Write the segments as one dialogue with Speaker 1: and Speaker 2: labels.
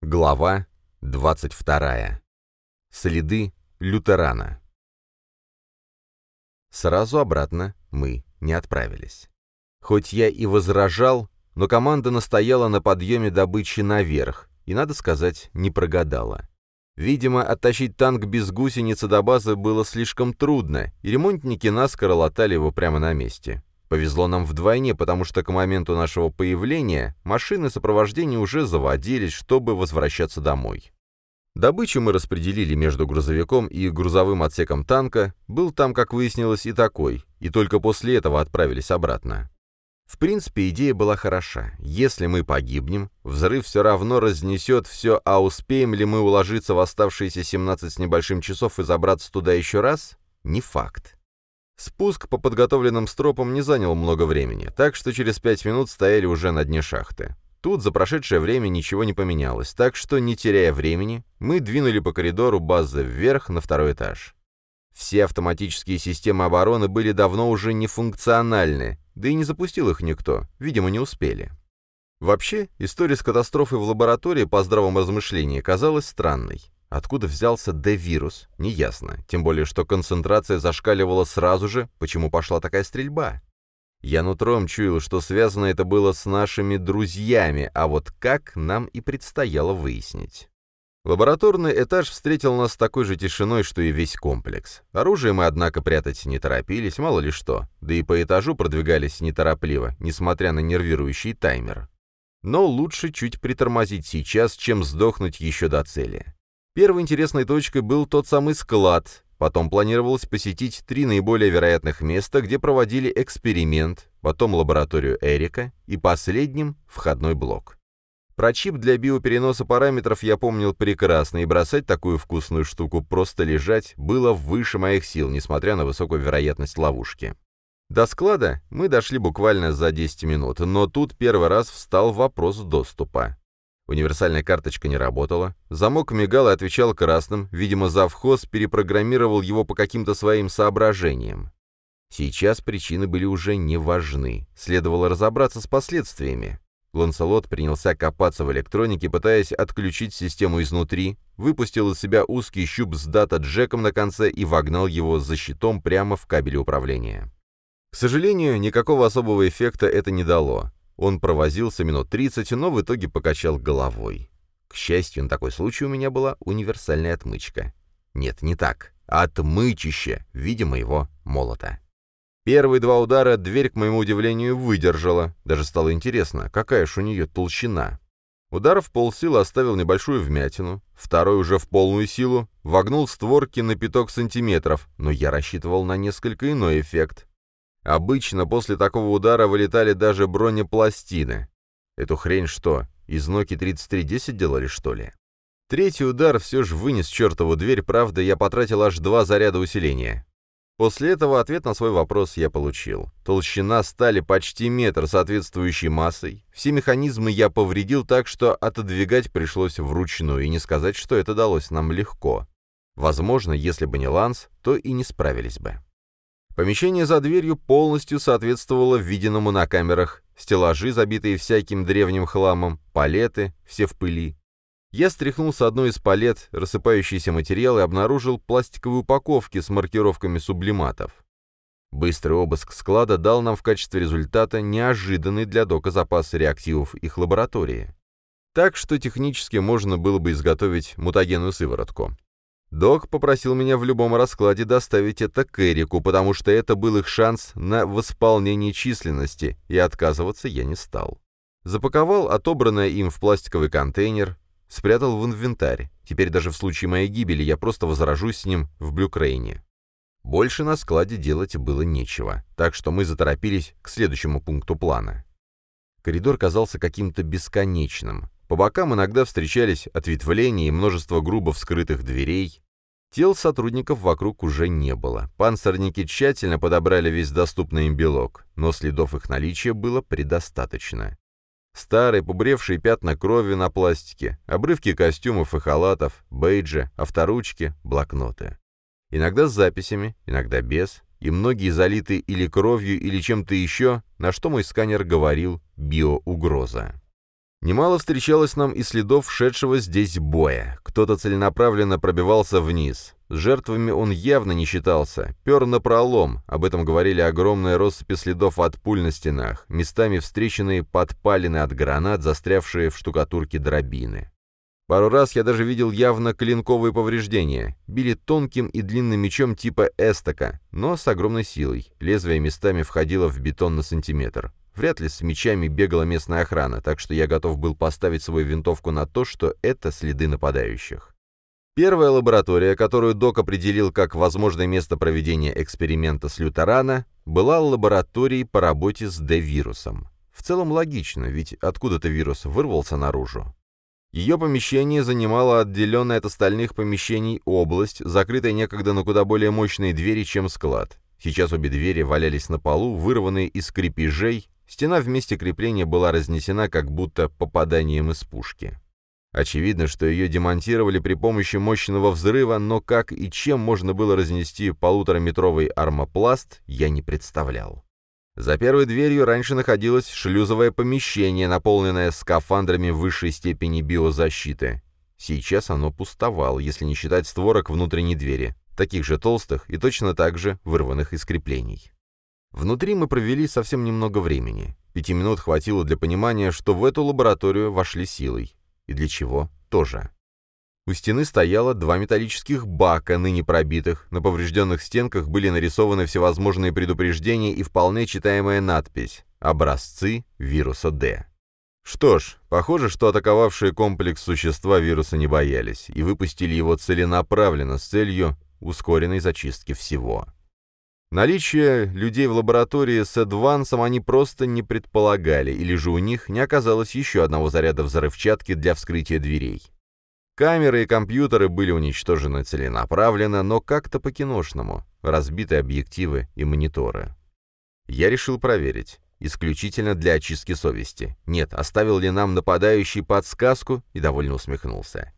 Speaker 1: Глава 22. Следы лютерана. Сразу обратно мы не отправились. Хоть я и возражал, но команда настояла на подъеме добычи наверх, и, надо сказать, не прогадала. Видимо, оттащить танк без гусеницы до базы было слишком трудно, и ремонтники наскоро латали его прямо на месте. Повезло нам вдвойне, потому что к моменту нашего появления машины сопровождения уже заводились, чтобы возвращаться домой. Добычу мы распределили между грузовиком и грузовым отсеком танка, был там, как выяснилось, и такой, и только после этого отправились обратно. В принципе, идея была хороша. Если мы погибнем, взрыв все равно разнесет все, а успеем ли мы уложиться в оставшиеся 17 с небольшим часов и забраться туда еще раз? Не факт. Спуск по подготовленным стропам не занял много времени, так что через пять минут стояли уже на дне шахты. Тут за прошедшее время ничего не поменялось, так что, не теряя времени, мы двинули по коридору базы вверх на второй этаж. Все автоматические системы обороны были давно уже нефункциональны, да и не запустил их никто, видимо, не успели. Вообще, история с катастрофой в лаборатории по здравому размышлению казалась странной. Откуда взялся Д-вирус, неясно, тем более что концентрация зашкаливала сразу же, почему пошла такая стрельба. Я нутром чуял, что связано это было с нашими друзьями, а вот как нам и предстояло выяснить. Лабораторный этаж встретил нас такой же тишиной, что и весь комплекс. Оружие мы, однако, прятать не торопились, мало ли что, да и по этажу продвигались неторопливо, несмотря на нервирующий таймер. Но лучше чуть притормозить сейчас, чем сдохнуть еще до цели. Первой интересной точкой был тот самый склад. Потом планировалось посетить три наиболее вероятных места, где проводили эксперимент, потом лабораторию Эрика и последним — входной блок. Про чип для биопереноса параметров я помнил прекрасно, и бросать такую вкусную штуку просто лежать было выше моих сил, несмотря на высокую вероятность ловушки. До склада мы дошли буквально за 10 минут, но тут первый раз встал вопрос доступа. Универсальная карточка не работала, замок мигал и отвечал красным, видимо, завхоз перепрограммировал его по каким-то своим соображениям. Сейчас причины были уже не важны, следовало разобраться с последствиями. Ланселот принялся копаться в электронике, пытаясь отключить систему изнутри, выпустил из себя узкий щуп с дата-джеком на конце и вогнал его за щитом прямо в кабеле управления. К сожалению, никакого особого эффекта это не дало. Он провозился минут 30, но в итоге покачал головой. К счастью, на такой случай у меня была универсальная отмычка. Нет, не так. Отмычище в виде моего молота. Первые два удара дверь, к моему удивлению, выдержала. Даже стало интересно, какая ж у нее толщина. Удар в полсилы оставил небольшую вмятину, второй уже в полную силу, вогнул створки на пяток сантиметров, но я рассчитывал на несколько иной эффект. Обычно после такого удара вылетали даже бронепластины. Эту хрень что, из Nokia 3310 делали, что ли? Третий удар все же вынес чертову дверь, правда, я потратил аж два заряда усиления. После этого ответ на свой вопрос я получил. Толщина стали почти метр соответствующей массой. Все механизмы я повредил так, что отодвигать пришлось вручную, и не сказать, что это далось нам легко. Возможно, если бы не Ланс, то и не справились бы. Помещение за дверью полностью соответствовало виденному на камерах. Стеллажи, забитые всяким древним хламом, палеты, все в пыли. Я стряхнул с одной из палет рассыпающийся материал и обнаружил пластиковые упаковки с маркировками сублиматов. Быстрый обыск склада дал нам в качестве результата неожиданный для дока запас реактивов их лаборатории. Так что технически можно было бы изготовить мутагенную сыворотку. Док попросил меня в любом раскладе доставить это к Эрику, потому что это был их шанс на восполнение численности, и отказываться я не стал. Запаковал отобранное им в пластиковый контейнер, спрятал в инвентарь. Теперь даже в случае моей гибели я просто возражусь с ним в Блюкрейне. Больше на складе делать было нечего, так что мы заторопились к следующему пункту плана. Коридор казался каким-то бесконечным. По бокам иногда встречались ответвления и множество грубо вскрытых дверей. Тел сотрудников вокруг уже не было. Панцирники тщательно подобрали весь доступный им белок, но следов их наличия было предостаточно. Старые побревшие пятна крови на пластике, обрывки костюмов и халатов, бейджи, авторучки, блокноты. Иногда с записями, иногда без, и многие залиты или кровью, или чем-то еще, на что мой сканер говорил «биоугроза». Немало встречалось нам и следов шедшего здесь боя. Кто-то целенаправленно пробивался вниз. С жертвами он явно не считался. Пер на пролом. Об этом говорили огромные россыпи следов от пуль на стенах, местами встреченные подпалины от гранат, застрявшие в штукатурке дробины. Пару раз я даже видел явно клинковые повреждения. Били тонким и длинным мечом типа эстока, но с огромной силой. Лезвие местами входило в бетон на сантиметр. Вряд ли с мечами бегала местная охрана, так что я готов был поставить свою винтовку на то, что это следы нападающих. Первая лаборатория, которую док определил как возможное место проведения эксперимента с лютерана, была лабораторией по работе с D-вирусом. В целом логично, ведь откуда-то вирус вырвался наружу. Ее помещение занимало отделенная от остальных помещений область, закрытая некогда на куда более мощные двери, чем склад. Сейчас обе двери валялись на полу, вырванные из крепежей, Стена в месте крепления была разнесена как будто попаданием из пушки. Очевидно, что ее демонтировали при помощи мощного взрыва, но как и чем можно было разнести полутораметровый армопласт, я не представлял. За первой дверью раньше находилось шлюзовое помещение, наполненное скафандрами высшей степени биозащиты. Сейчас оно пустовало, если не считать створок внутренней двери, таких же толстых и точно так же вырванных из креплений. Внутри мы провели совсем немного времени. Пяти минут хватило для понимания, что в эту лабораторию вошли силой. И для чего тоже. У стены стояло два металлических бака, ныне пробитых. На поврежденных стенках были нарисованы всевозможные предупреждения и вполне читаемая надпись «Образцы вируса D». Что ж, похоже, что атаковавшие комплекс существа вируса не боялись и выпустили его целенаправленно с целью ускоренной зачистки всего. Наличие людей в лаборатории с Эдвансом они просто не предполагали, или же у них не оказалось еще одного заряда взрывчатки для вскрытия дверей. Камеры и компьютеры были уничтожены целенаправленно, но как-то по-киношному, разбиты объективы и мониторы. Я решил проверить, исключительно для очистки совести. Нет, оставил ли нам нападающий подсказку, и довольно усмехнулся.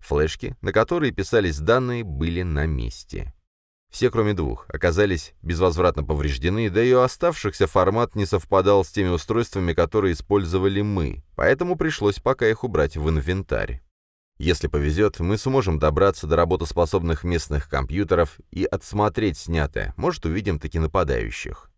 Speaker 1: Флешки, на которые писались данные, были на месте. Все, кроме двух, оказались безвозвратно повреждены, да и у оставшихся формат не совпадал с теми устройствами, которые использовали мы, поэтому пришлось пока их убрать в инвентарь. Если повезет, мы сможем добраться до работоспособных местных компьютеров и отсмотреть снятое, может, увидим таки нападающих.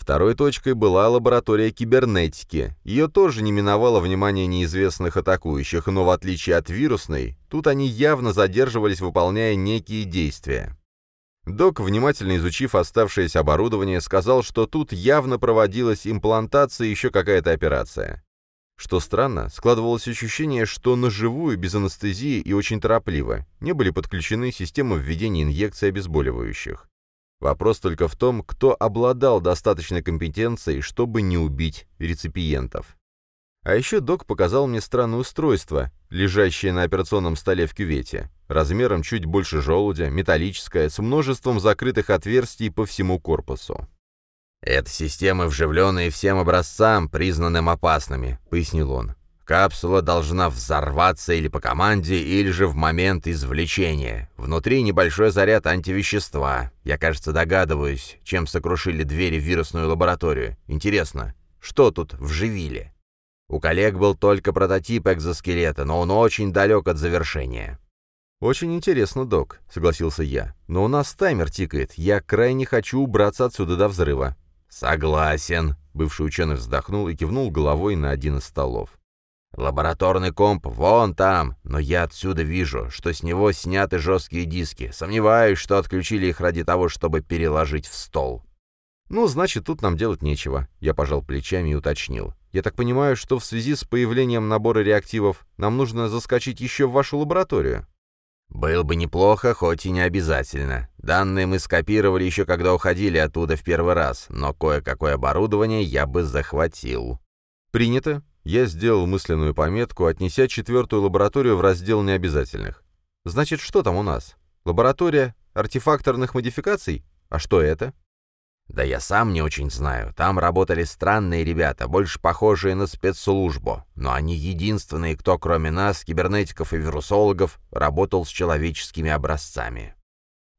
Speaker 1: Второй точкой была лаборатория кибернетики. Ее тоже не миновало внимание неизвестных атакующих, но в отличие от вирусной, тут они явно задерживались, выполняя некие действия. Док, внимательно изучив оставшееся оборудование, сказал, что тут явно проводилась имплантация и еще какая-то операция. Что странно, складывалось ощущение, что на живую, без анестезии и очень торопливо, не были подключены системы введения инъекций обезболивающих. Вопрос только в том, кто обладал достаточной компетенцией, чтобы не убить реципиентов. А еще док показал мне странное устройство, лежащее на операционном столе в кювете, размером чуть больше желудя, металлическое, с множеством закрытых отверстий по всему корпусу. «Это системы, вживленные всем образцам, признанным опасными», — пояснил он. «Капсула должна взорваться или по команде, или же в момент извлечения. Внутри небольшой заряд антивещества. Я, кажется, догадываюсь, чем сокрушили двери в вирусную лабораторию. Интересно, что тут вживили?» У коллег был только прототип экзоскелета, но он очень далек от завершения. «Очень интересно, док», — согласился я. «Но у нас таймер тикает. Я крайне хочу убраться отсюда до взрыва». «Согласен», — бывший ученый вздохнул и кивнул головой на один из столов. «Лабораторный комп вон там, но я отсюда вижу, что с него сняты жесткие диски. Сомневаюсь, что отключили их ради того, чтобы переложить в стол». «Ну, значит, тут нам делать нечего», — я пожал плечами и уточнил. «Я так понимаю, что в связи с появлением набора реактивов нам нужно заскочить еще в вашу лабораторию?» «Было бы неплохо, хоть и не обязательно. Данные мы скопировали еще когда уходили оттуда в первый раз, но кое-какое оборудование я бы захватил». «Принято». Я сделал мысленную пометку, отнеся четвертую лабораторию в раздел необязательных. «Значит, что там у нас? Лаборатория артефакторных модификаций? А что это?» «Да я сам не очень знаю. Там работали странные ребята, больше похожие на спецслужбу. Но они единственные, кто кроме нас, кибернетиков и вирусологов, работал с человеческими образцами».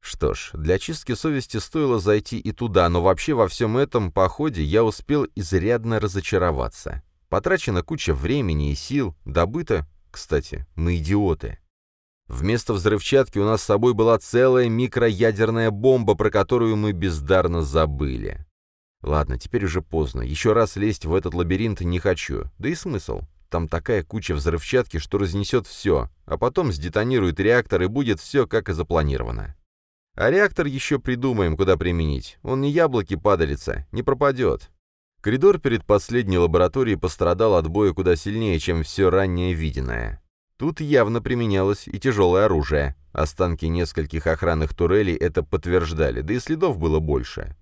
Speaker 1: Что ж, для чистки совести стоило зайти и туда, но вообще во всем этом походе я успел изрядно разочароваться. Потрачена куча времени и сил, добыто... Кстати, мы идиоты. Вместо взрывчатки у нас с собой была целая микроядерная бомба, про которую мы бездарно забыли. Ладно, теперь уже поздно. Еще раз лезть в этот лабиринт не хочу. Да и смысл. Там такая куча взрывчатки, что разнесет все, а потом сдетонирует реактор и будет все, как и запланировано. А реактор еще придумаем, куда применить. Он не яблоки падалица, не пропадет. Коридор перед последней лабораторией пострадал от боя куда сильнее, чем все ранее виденное. Тут явно применялось и тяжелое оружие. Останки нескольких охранных турелей это подтверждали, да и следов было больше.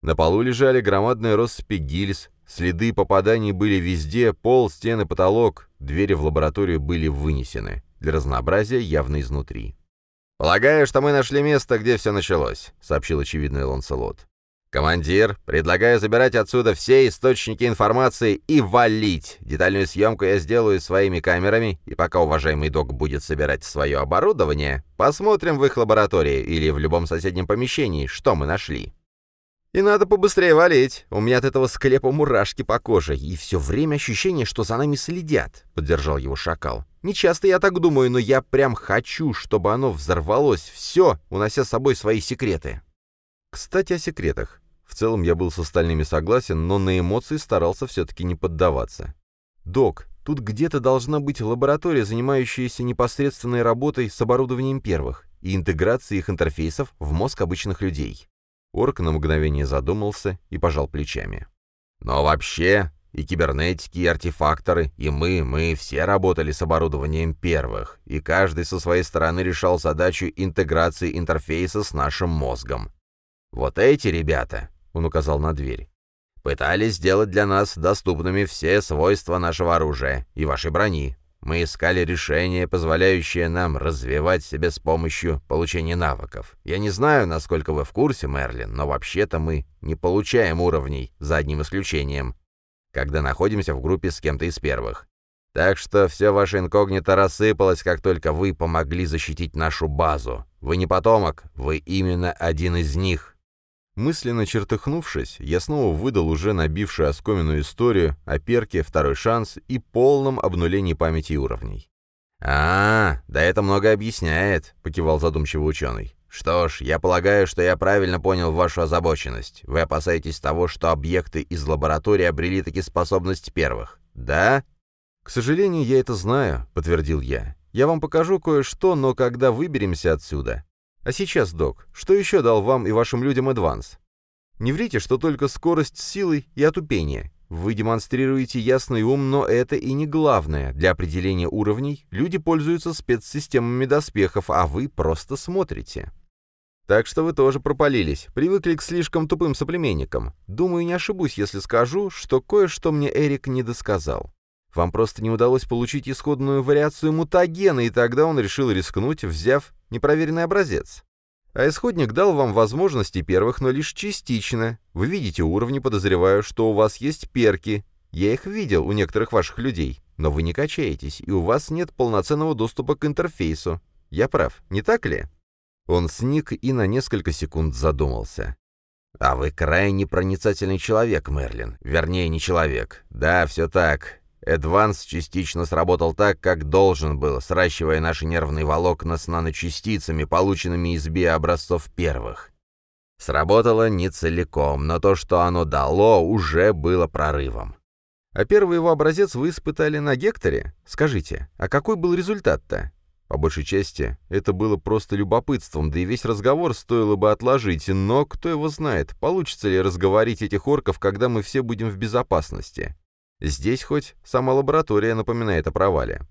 Speaker 1: На полу лежали громадные россыпи гильз, следы попаданий были везде, пол, стены, потолок, двери в лабораторию были вынесены, для разнообразия явно изнутри. «Полагаю, что мы нашли место, где все началось», — сообщил очевидный Ланселот. «Командир, предлагаю забирать отсюда все источники информации и валить. Детальную съемку я сделаю своими камерами, и пока уважаемый док будет собирать свое оборудование, посмотрим в их лаборатории или в любом соседнем помещении, что мы нашли». «И надо побыстрее валить. У меня от этого склепа мурашки по коже, и все время ощущение, что за нами следят», — поддержал его шакал. «Не часто я так думаю, но я прям хочу, чтобы оно взорвалось все, унося с собой свои секреты». Кстати, о секретах. В целом я был с остальными согласен, но на эмоции старался все-таки не поддаваться. «Док, тут где-то должна быть лаборатория, занимающаяся непосредственной работой с оборудованием первых и интеграцией их интерфейсов в мозг обычных людей». Орк на мгновение задумался и пожал плечами. «Но вообще, и кибернетики, и артефакторы, и мы, мы все работали с оборудованием первых, и каждый со своей стороны решал задачу интеграции интерфейса с нашим мозгом. Вот эти ребята, он указал на дверь, пытались сделать для нас доступными все свойства нашего оружия и вашей брони, мы искали решение, позволяющее нам развивать себя с помощью получения навыков. Я не знаю, насколько вы в курсе, Мерлин, но вообще-то мы не получаем уровней, за одним исключением, когда находимся в группе с кем-то из первых. Так что все ваше инкогнито рассыпалось, как только вы помогли защитить нашу базу. Вы не потомок, вы именно один из них. Мысленно чертыхнувшись, я снова выдал уже набившую оскоменную историю о перке «Второй шанс» и полном обнулении памяти и уровней. «А, да это много объясняет», — покивал задумчиво ученый. «Что ж, я полагаю, что я правильно понял вашу озабоченность. Вы опасаетесь того, что объекты из лаборатории обрели таки способность первых, да?» «К сожалению, я это знаю», — подтвердил я. «Я вам покажу кое-что, но когда выберемся отсюда, а сейчас, док, что еще дал вам и вашим людям Эдванс? Не врите, что только скорость силы и отупение. Вы демонстрируете ясный ум, но это и не главное. Для определения уровней люди пользуются спецсистемами доспехов, а вы просто смотрите. Так что вы тоже пропалились, привыкли к слишком тупым соплеменникам. Думаю, не ошибусь, если скажу, что кое-что мне Эрик не досказал. Вам просто не удалось получить исходную вариацию мутагена, и тогда он решил рискнуть, взяв непроверенный образец. А исходник дал вам возможности первых, но лишь частично. Вы видите уровни, подозреваю, что у вас есть перки. Я их видел у некоторых ваших людей, но вы не качаетесь, и у вас нет полноценного доступа к интерфейсу. Я прав, не так ли?» Он сник и на несколько секунд задумался. «А вы крайне проницательный человек, Мерлин. Вернее, не человек. Да, все так. Эдванс частично сработал так, как должен был, сращивая наши нервные волокна с наночастицами, полученными из биообразцов первых. Сработало не целиком, но то, что оно дало, уже было прорывом. А первый его образец вы испытали на Гекторе? Скажите, а какой был результат-то? По большей части, это было просто любопытством, да и весь разговор стоило бы отложить, но кто его знает, получится ли разговорить этих орков, когда мы все будем в безопасности. Здесь хоть сама лаборатория напоминает о провале.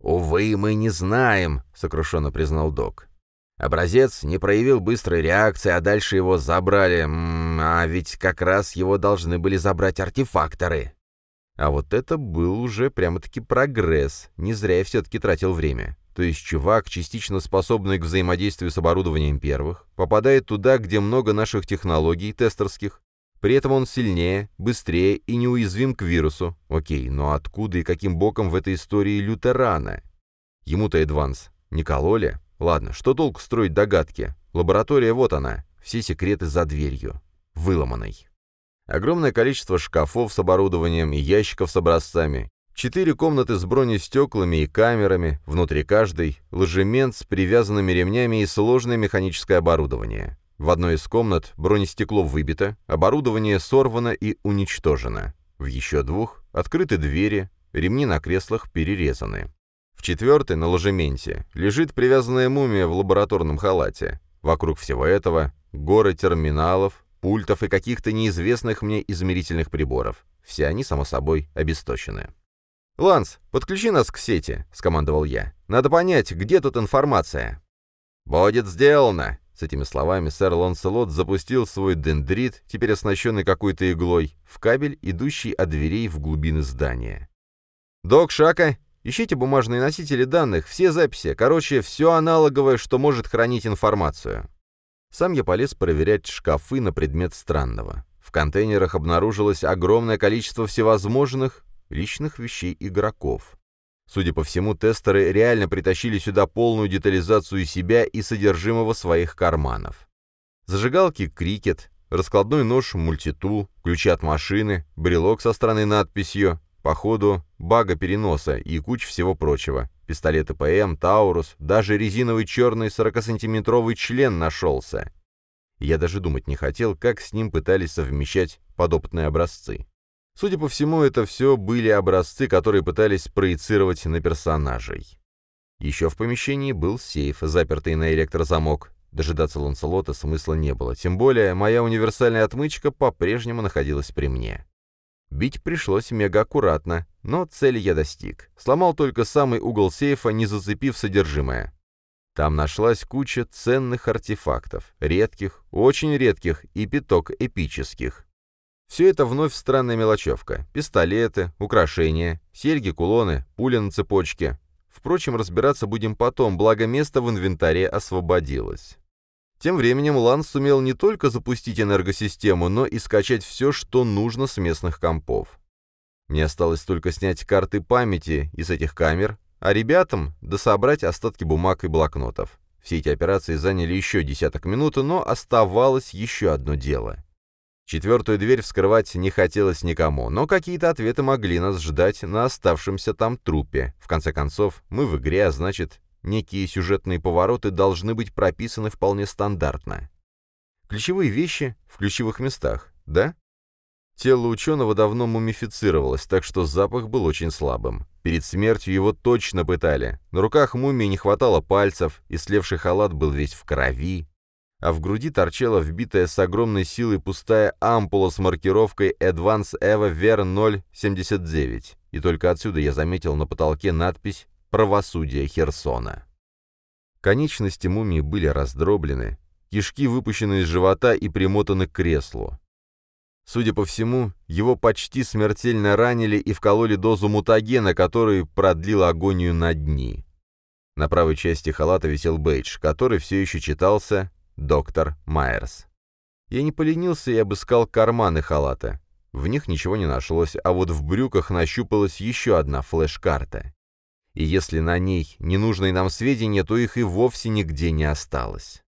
Speaker 1: «Увы, мы не знаем», — сокрушенно признал док. Образец не проявил быстрой реакции, а дальше его забрали. М -м, а ведь как раз его должны были забрать артефакторы. А вот это был уже прямо-таки прогресс. Не зря я все-таки тратил время. То есть чувак, частично способный к взаимодействию с оборудованием первых, попадает туда, где много наших технологий тестерских, при этом он сильнее, быстрее и неуязвим к вирусу. Окей, но откуда и каким боком в этой истории лютерана? Ему-то Эдванс не кололи? Ладно, что толк строить догадки? Лаборатория вот она, все секреты за дверью, выломанной. Огромное количество шкафов с оборудованием и ящиков с образцами, четыре комнаты с бронестеклами и камерами, внутри каждой ложемент с привязанными ремнями и сложное механическое оборудование. В одной из комнат бронестекло выбито, оборудование сорвано и уничтожено. В еще двух открыты двери, ремни на креслах перерезаны. В четвертой, на ложементе, лежит привязанная мумия в лабораторном халате. Вокруг всего этого горы терминалов, пультов и каких-то неизвестных мне измерительных приборов. Все они, само собой, обесточены. «Ланс, подключи нас к сети», — скомандовал я. «Надо понять, где тут информация». «Будет сделано», с этими словами сэр Ланселот запустил свой дендрит, теперь оснащенный какой-то иглой, в кабель, идущий от дверей в глубины здания. «Док, Шака, ищите бумажные носители данных, все записи, короче, все аналоговое, что может хранить информацию». Сам я полез проверять шкафы на предмет странного. В контейнерах обнаружилось огромное количество всевозможных личных вещей игроков. Судя по всему, тестеры реально притащили сюда полную детализацию себя и содержимого своих карманов. Зажигалки «Крикет», раскладной нож «Мультитул», ключи от машины, брелок со странной надписью, походу, бага переноса и куча всего прочего. Пистолеты ПМ, Таурус, даже резиновый черный 40-сантиметровый член нашелся. Я даже думать не хотел, как с ним пытались совмещать подопытные образцы. Судя по всему, это все были образцы, которые пытались проецировать на персонажей. Еще в помещении был сейф, запертый на электрозамок. Дожидаться Ланселота смысла не было, тем более моя универсальная отмычка по-прежнему находилась при мне. Бить пришлось мега аккуратно, но цели я достиг. Сломал только самый угол сейфа, не зацепив содержимое. Там нашлась куча ценных артефактов, редких, очень редких и пяток эпических. Все это вновь странная мелочевка. Пистолеты, украшения, серьги, кулоны, пуля на цепочке. Впрочем, разбираться будем потом, благо место в инвентаре освободилось. Тем временем Ланс сумел не только запустить энергосистему, но и скачать все, что нужно с местных компов. Мне осталось только снять карты памяти из этих камер, а ребятам дособрать остатки бумаг и блокнотов. Все эти операции заняли еще десяток минут, но оставалось еще одно дело. Четвертую дверь вскрывать не хотелось никому, но какие-то ответы могли нас ждать на оставшемся там трупе. В конце концов, мы в игре, а значит, некие сюжетные повороты должны быть прописаны вполне стандартно. Ключевые вещи в ключевых местах, да? Тело ученого давно мумифицировалось, так что запах был очень слабым. Перед смертью его точно пытали. На руках мумии не хватало пальцев, и слевший халат был весь в крови а в груди торчала вбитая с огромной силой пустая ампула с маркировкой Advance EVA VER 079, и только отсюда я заметил на потолке надпись «Правосудие Херсона». Конечности мумии были раздроблены, кишки выпущены из живота и примотаны к креслу. Судя по всему, его почти смертельно ранили и вкололи дозу мутагена, который продлил агонию на дни. На правой части халата висел бейдж, который все еще читался доктор Майерс. Я не поленился и обыскал карманы халата. В них ничего не нашлось, а вот в брюках нащупалась еще одна флеш-карта. И если на ней ненужные нам сведения, то их и вовсе нигде не осталось.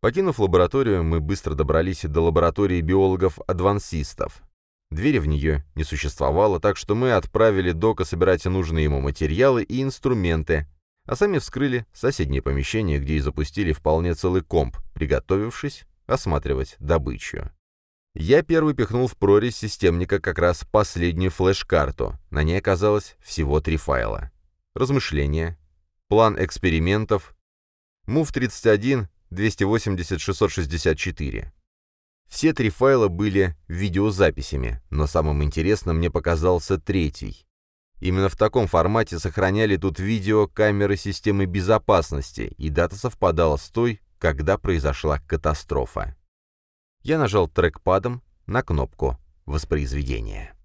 Speaker 1: Покинув лабораторию, мы быстро добрались до лаборатории биологов-адвансистов. Двери в нее не существовало, так что мы отправили Дока собирать нужные ему материалы и инструменты, а сами вскрыли соседнее помещение, где и запустили вполне целый комп, приготовившись осматривать добычу. Я первый пихнул в прорезь системника как раз последнюю флеш-карту. На ней оказалось всего три файла. Размышления, план экспериментов, MOV-31, 280-664. Все три файла были видеозаписями, но самым интересным мне показался третий. Именно в таком формате сохраняли тут видео камеры системы безопасности, и дата совпадала с той, когда произошла катастрофа. Я нажал трекпадом на кнопку воспроизведения.